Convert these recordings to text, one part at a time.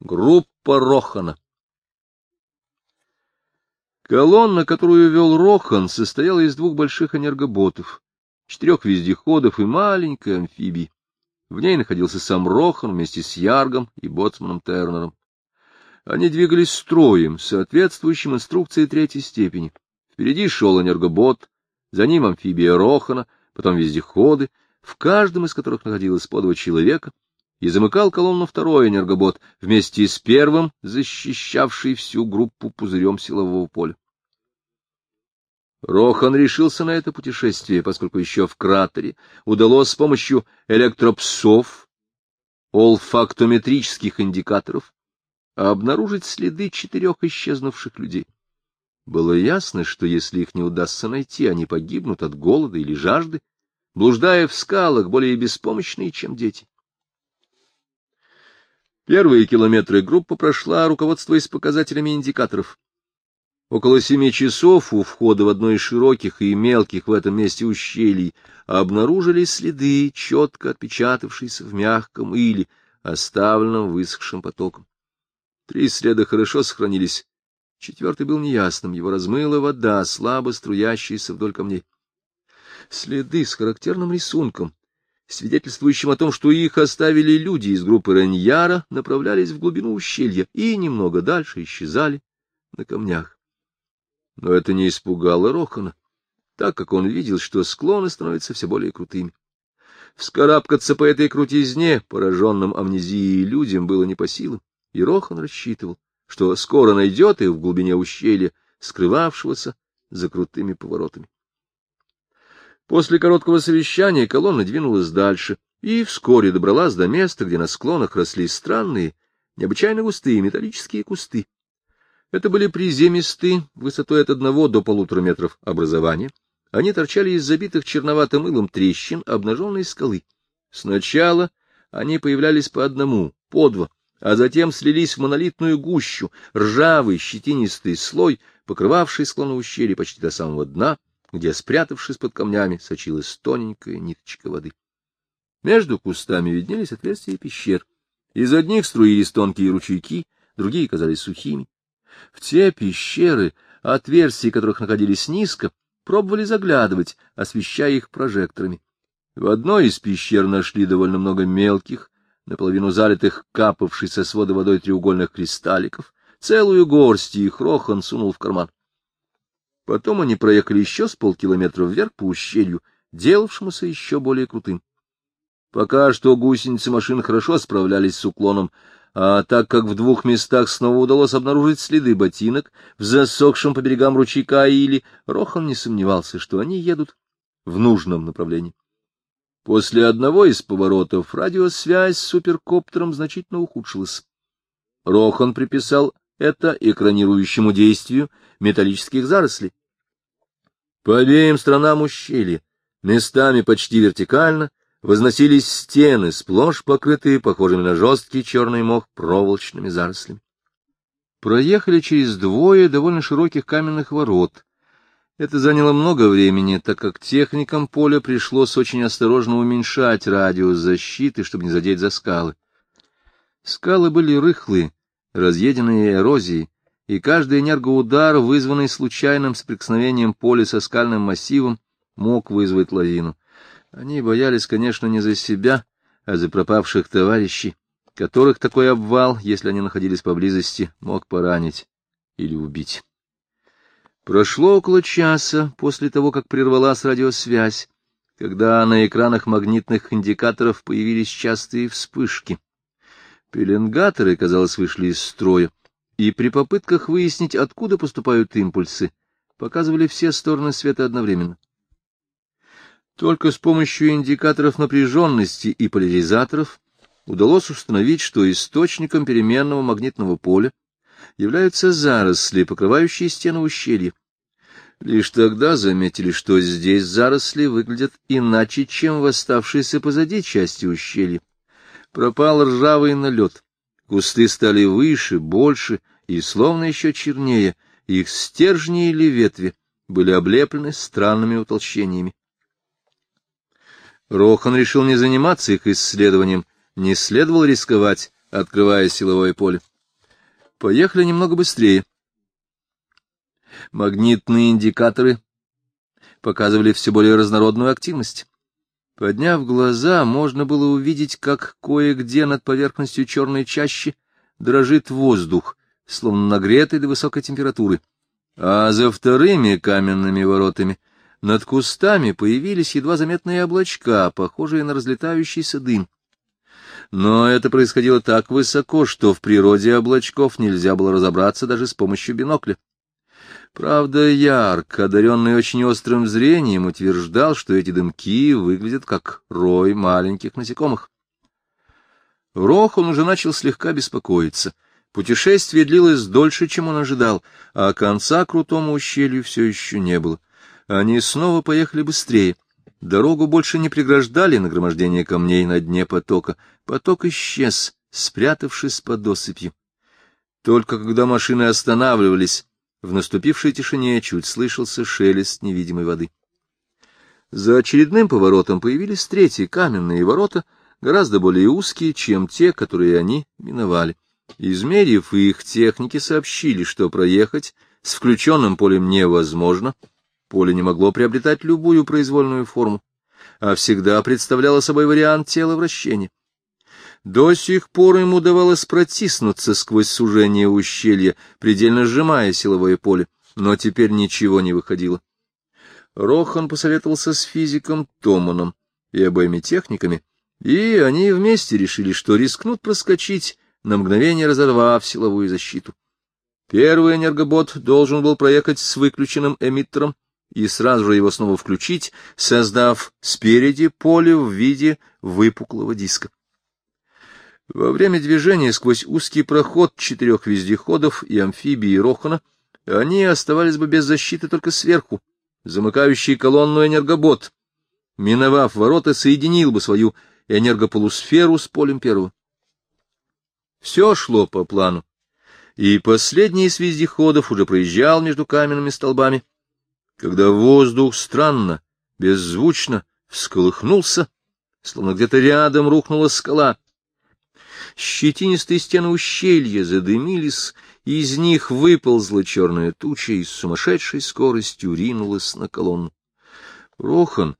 Группа Рохана. Колонна, которую вел Рохан, состояла из двух больших энергоботов, четырех вездеходов и маленькой амфибии. В ней находился сам Рохан вместе с Яргом и боцманом Тернером. Они двигались строем, соответствующим инструкции третьей степени. Впереди шел энергобот, за ним амфибия Рохана, потом вездеходы, в каждом из которых находилось по два человека, и замыкал колонну второй энергобот, вместе с первым, защищавший всю группу пузырем силового поля. Рохан решился на это путешествие, поскольку еще в кратере удалось с помощью электропсов, олфактометрических индикаторов, обнаружить следы четырех исчезнувших людей. Было ясно, что если их не удастся найти, они погибнут от голода или жажды, блуждая в скалах, более беспомощные, чем дети. Первые километры группа прошла, руководствуясь показателями индикаторов. Около семи часов у входа в одно из широких и мелких в этом месте ущелий обнаружили следы, четко отпечатавшиеся в мягком или оставленном высохшим потоком. Три следа хорошо сохранились. Четвертый был неясным, его размыла вода, слабо струящаяся вдоль камней. Следы с характерным рисунком, свидетельствующим о том, что их оставили люди из группы Реньяра, направлялись в глубину ущелья и немного дальше исчезали на камнях. Но это не испугало Рохана, так как он видел, что склоны становятся все более крутыми. Вскарабкаться по этой крутизне, пораженным амнезией людям, было не по силам, и Рохан рассчитывал, что скоро найдет их в глубине ущелья, скрывавшегося за крутыми поворотами. После короткого совещания колонна двинулась дальше и вскоре добралась до места, где на склонах росли странные, необычайно густые металлические кусты. Это были приземистые, высотой от одного до полутора метров образования. Они торчали из забитых черноватым мылом трещин обнаженной скалы. Сначала они появлялись по одному, по два, а затем слились в монолитную гущу, ржавый щетинистый слой, покрывавший склон ущелья почти до самого дна, где, спрятавшись под камнями, сочилась тоненькая ниточка воды. Между кустами виднелись отверстия пещер. Из одних струились тонкие ручейки, другие казались сухими. В те пещеры, отверстия которых находились низко, пробовали заглядывать, освещая их прожекторами. В одной из пещер нашли довольно много мелких, наполовину залитых капавшей со свода водой треугольных кристалликов, целую горсть их Рохан сунул в карман. Потом они проехали еще с полкилометра вверх по ущелью, делавшемуся еще более крутым. Пока что гусеницы машин хорошо справлялись с уклоном, а так как в двух местах снова удалось обнаружить следы ботинок в засохшем по берегам ручейка или, Рохан не сомневался, что они едут в нужном направлении. После одного из поворотов радиосвязь с суперкоптером значительно ухудшилась. Рохан приписал это экранирующему действию металлических зарослей. По обеим сторонам ущелья, местами почти вертикально, возносились стены, сплошь покрытые, похожими на жесткий черный мох, проволочными зарослями. Проехали через двое довольно широких каменных ворот. Это заняло много времени, так как техникам поля пришлось очень осторожно уменьшать радиус защиты, чтобы не задеть за скалы. Скалы были рыхлые, разъеденные эрозией, и каждый энергоудар, вызванный случайным соприкосновением поля со скальным массивом, мог вызвать лавину. Они боялись, конечно, не за себя, а за пропавших товарищей, которых такой обвал, если они находились поблизости, мог поранить или убить. Прошло около часа после того, как прервалась радиосвязь, когда на экранах магнитных индикаторов появились частые вспышки. Пеленгаторы, казалось, вышли из строя, и при попытках выяснить, откуда поступают импульсы, показывали все стороны света одновременно. Только с помощью индикаторов напряженности и поляризаторов удалось установить, что источником переменного магнитного поля являются заросли, покрывающие стену ущелья. Лишь тогда заметили, что здесь заросли выглядят иначе, чем в оставшейся позади части ущелья. Пропал ржавый налет, Кусты стали выше, больше и словно еще чернее, их стержни или ветви были облеплены странными утолщениями. Рохан решил не заниматься их исследованием, не следовало рисковать, открывая силовое поле. Поехали немного быстрее. Магнитные индикаторы показывали все более разнородную активность. Подняв глаза, можно было увидеть, как кое-где над поверхностью черной чащи дрожит воздух, словно нагретый до высокой температуры. А за вторыми каменными воротами над кустами появились едва заметные облачка, похожие на разлетающийся дым. Но это происходило так высоко, что в природе облачков нельзя было разобраться даже с помощью бинокля. Правда, Ярк, одаренный очень острым зрением, утверждал, что эти дымки выглядят как рой маленьких насекомых. Рох он уже начал слегка беспокоиться — Путешествие длилось дольше, чем он ожидал, а конца крутому ущелью все еще не было. Они снова поехали быстрее. Дорогу больше не преграждали нагромождение камней на дне потока. Поток исчез, спрятавшись под осыпью. Только когда машины останавливались, в наступившей тишине чуть слышался шелест невидимой воды. За очередным поворотом появились третьи каменные ворота, гораздо более узкие, чем те, которые они миновали. Измерив их, техники сообщили, что проехать с включенным полем невозможно. Поле не могло приобретать любую произвольную форму, а всегда представляло собой вариант тела вращения. До сих пор ему удавалось протиснуться сквозь сужение ущелья, предельно сжимая силовое поле, но теперь ничего не выходило. Рохан посоветовался с физиком Томаном и обоими техниками, и они вместе решили, что рискнут проскочить на мгновение разорвав силовую защиту. Первый энергобот должен был проехать с выключенным эмиттером и сразу же его снова включить, создав спереди поле в виде выпуклого диска. Во время движения сквозь узкий проход четырех вездеходов и амфибии Рохана они оставались бы без защиты только сверху. Замыкающий колонну энергобот, миновав ворота, соединил бы свою энергополусферу с полем первого. Все шло по плану. И последний из вездеходов уже проезжал между каменными столбами, когда воздух странно, беззвучно всколыхнулся, словно где-то рядом рухнула скала. Щетинистые стены ущелья задымились, и из них выползла черная туча и с сумасшедшей скоростью ринулась на колонну. Рохан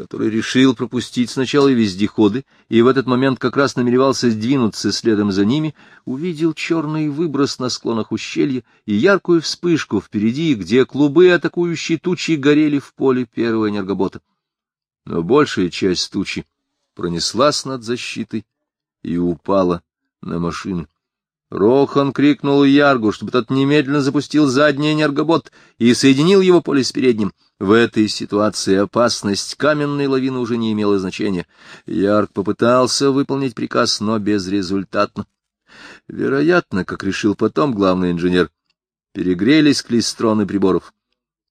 который решил пропустить сначала вездеходы и в этот момент как раз намеревался сдвинуться следом за ними, увидел черный выброс на склонах ущелья и яркую вспышку впереди, где клубы атакующей тучи горели в поле первого энергобота. Но большая часть тучи пронеслась над защитой и упала на машины. Рохан крикнул Яргу, чтобы тот немедленно запустил задний энергобот и соединил его поле с передним. В этой ситуации опасность каменной лавины уже не имела значения. Ярк попытался выполнить приказ, но безрезультатно. Вероятно, как решил потом главный инженер, перегрелись клистроны приборов.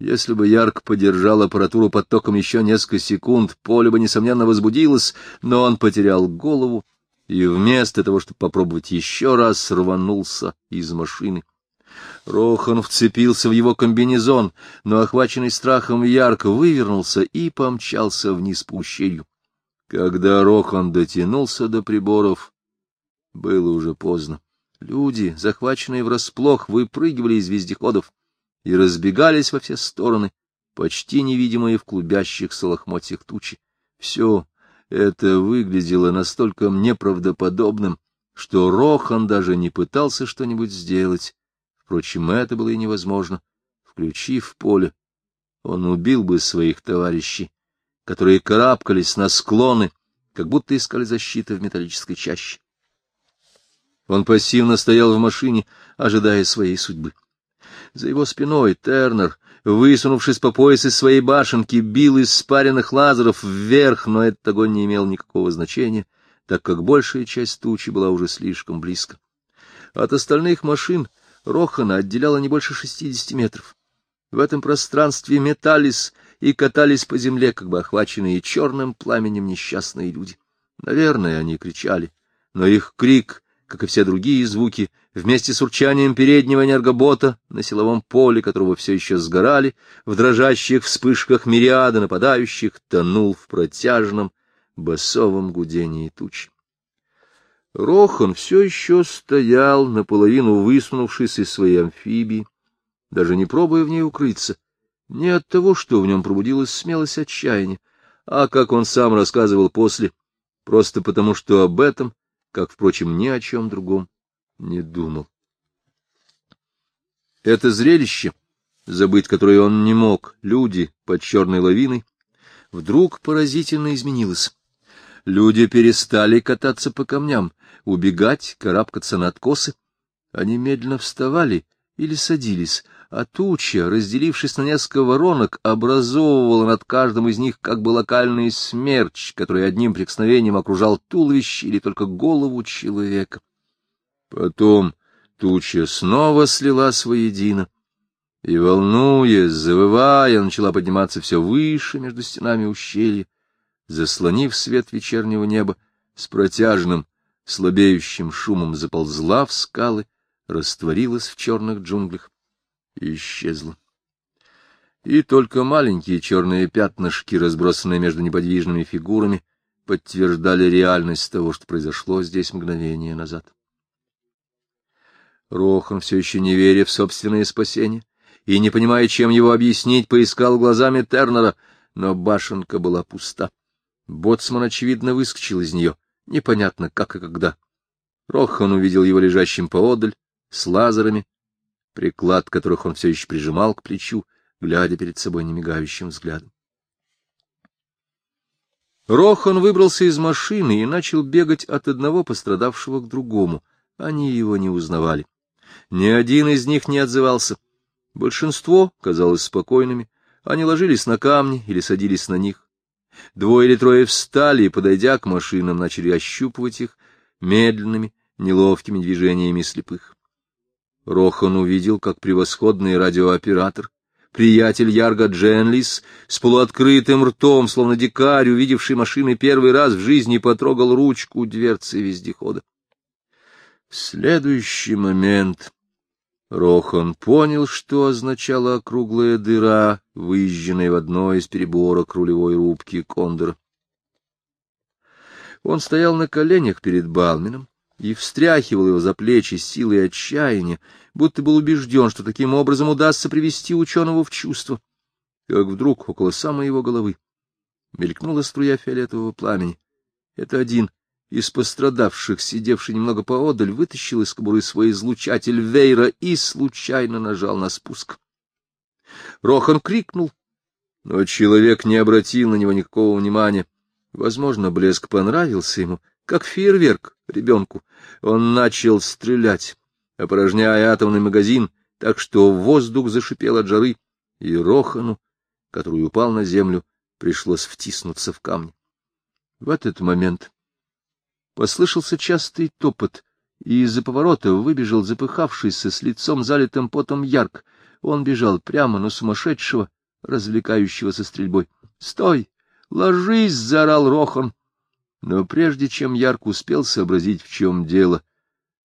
Если бы Ярк подержал аппаратуру под током еще несколько секунд, поле бы, несомненно, возбудилось, но он потерял голову и вместо того, чтобы попробовать еще раз, рванулся из машины. Рохан вцепился в его комбинезон, но, охваченный страхом, ярко вывернулся и помчался вниз по ущелью. Когда Рохан дотянулся до приборов, было уже поздно. Люди, захваченные врасплох, выпрыгивали из вездеходов и разбегались во все стороны, почти невидимые в клубящихся лохмотьях тучи. Все это выглядело настолько неправдоподобным, что Рохан даже не пытался что-нибудь сделать Впрочем, это было и невозможно. Включив поле, он убил бы своих товарищей, которые карабкались на склоны, как будто искали защиты в металлической чаще. Он пассивно стоял в машине, ожидая своей судьбы. За его спиной Тернер, высунувшись по пояс из своей башенки, бил из спаренных лазеров вверх, но этот огонь не имел никакого значения, так как большая часть тучи была уже слишком близко. От остальных машин Рохана отделяло не больше шестидесяти метров. В этом пространстве метались и катались по земле, как бы охваченные черным пламенем несчастные люди. Наверное, они кричали, но их крик, как и все другие звуки, вместе с урчанием переднего энергобота на силовом поле, которого все еще сгорали, в дрожащих вспышках мириады нападающих, тонул в протяжном басовом гудении тучи. Рохан все еще стоял, наполовину высунувшись из своей амфибии, даже не пробуя в ней укрыться, не от того, что в нем пробудилась смелость отчаяния, а, как он сам рассказывал после, просто потому, что об этом, как, впрочем, ни о чем другом, не думал. Это зрелище, забыть которое он не мог, люди под черной лавиной, вдруг поразительно изменилось. Люди перестали кататься по камням, убегать, карабкаться на откосы. Они медленно вставали или садились, а туча, разделившись на несколько воронок, образовывала над каждым из них как бы локальный смерч, который одним прикосновением окружал туловище или только голову человека. Потом туча снова слилась воедино, и, волнуясь, завывая, начала подниматься все выше между стенами ущелья, заслонив свет вечернего неба с протяжным, слабеющим шумом заползла в скалы, растворилась в черных джунглях и исчезла. И только маленькие черные пятнышки, разбросанные между неподвижными фигурами, подтверждали реальность того, что произошло здесь мгновение назад. Рохан, все еще не веря в собственное спасение и не понимая, чем его объяснить, поискал глазами Тернера, но башенка была пуста. Боцман, очевидно, выскочил из нее, непонятно как и когда. Рохан увидел его лежащим поодаль, с лазерами, приклад которых он все еще прижимал к плечу, глядя перед собой немигающим взглядом. Рохан выбрался из машины и начал бегать от одного пострадавшего к другому. Они его не узнавали. Ни один из них не отзывался. Большинство казалось спокойными. Они ложились на камни или садились на них. Двое или трое встали и, подойдя к машинам, начали ощупывать их медленными, неловкими движениями слепых. Рохан увидел, как превосходный радиооператор, приятель Ярга Дженлис, с полуоткрытым ртом, словно дикарь, увидевший машины первый раз в жизни, потрогал ручку дверцы вездехода. В следующий момент Рохан понял, что означала округлая дыра, выезженная в одной из переборок рулевой рубки Кондора. Он стоял на коленях перед Балмином и встряхивал его за плечи силой отчаяния, будто был убежден, что таким образом удастся привести ученого в чувство. Как вдруг около самой его головы мелькнула струя фиолетового пламени. Это один из пострадавших, сидевший немного поодаль, вытащил из кобуры свой излучатель Вейра и случайно нажал на спуск. Рохан крикнул, но человек не обратил на него никакого внимания. Возможно, блеск понравился ему, как фейерверк ребенку. Он начал стрелять, опорожняя атомный магазин, так что воздух зашипел от жары, и Рохану, который упал на землю, пришлось втиснуться в камни. В этот момент Послышался частый топот, и из-за поворота выбежал запыхавшийся с лицом залитым потом Ярк. Он бежал прямо на сумасшедшего, развлекающегося стрельбой. «Стой! Ложись!» — заорал Рохан. Но прежде чем Ярк успел сообразить, в чем дело,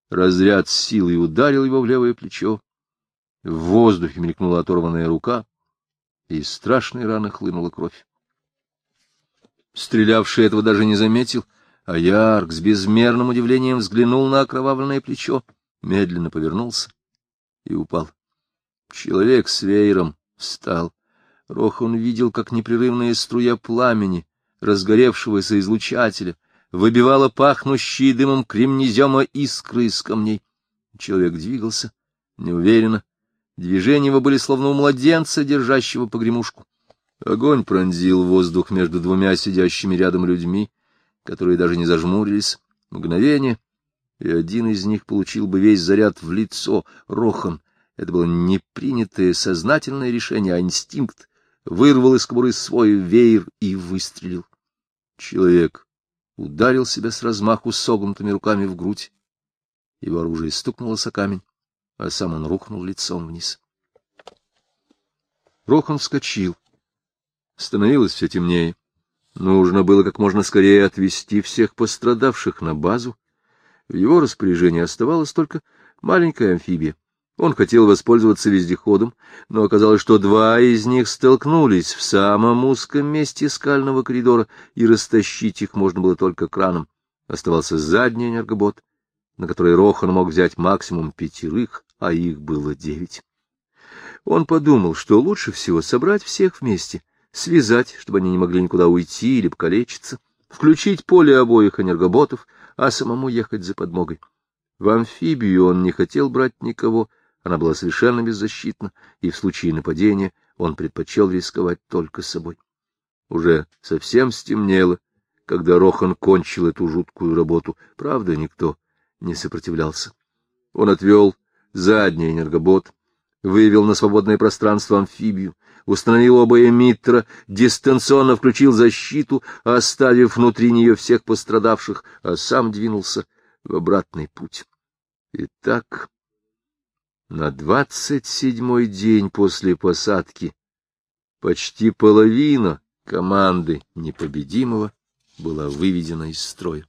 разряд с силой ударил его в левое плечо. В воздухе мелькнула оторванная рука, и из страшной раны хлынула кровь. Стрелявший этого даже не заметил — а Ярк с безмерным удивлением взглянул на окровавленное плечо, медленно повернулся и упал. Человек с веером встал. Рохан видел, как непрерывная струя пламени, разгоревшегося излучателя, выбивала пахнущие дымом кремнезема искры из камней. Человек двигался неуверенно. Движения его были словно у младенца, держащего погремушку. Огонь пронзил воздух между двумя сидящими рядом людьми, которые даже не зажмурились. Мгновение, и один из них получил бы весь заряд в лицо. Рохан. Это было не принятое сознательное решение, а инстинкт. Вырвал из кобуры свой веер и выстрелил. Человек ударил себя с размаху согнутыми руками в грудь. Его оружие стукнулось о камень, а сам он рухнул лицом вниз. Рохан вскочил. Становилось все темнее. Нужно было как можно скорее отвезти всех пострадавших на базу. В его распоряжении оставалась только маленькая амфибия. Он хотел воспользоваться вездеходом, но оказалось, что два из них столкнулись в самом узком месте скального коридора, и растащить их можно было только краном. Оставался задний энергобот, на который Рохан мог взять максимум пятерых, а их было девять. Он подумал, что лучше всего собрать всех вместе, связать, чтобы они не могли никуда уйти или покалечиться, включить поле обоих энергоботов, а самому ехать за подмогой. В амфибию он не хотел брать никого, она была совершенно беззащитна, и в случае нападения он предпочел рисковать только собой. Уже совсем стемнело, когда Рохан кончил эту жуткую работу. Правда, никто не сопротивлялся. Он отвел задний энергобот, вывел на свободное пространство амфибию, установил оба эмиттера, дистанционно включил защиту, оставив внутри нее всех пострадавших, а сам двинулся в обратный путь. Итак, на двадцать седьмой день после посадки почти половина команды непобедимого была выведена из строя.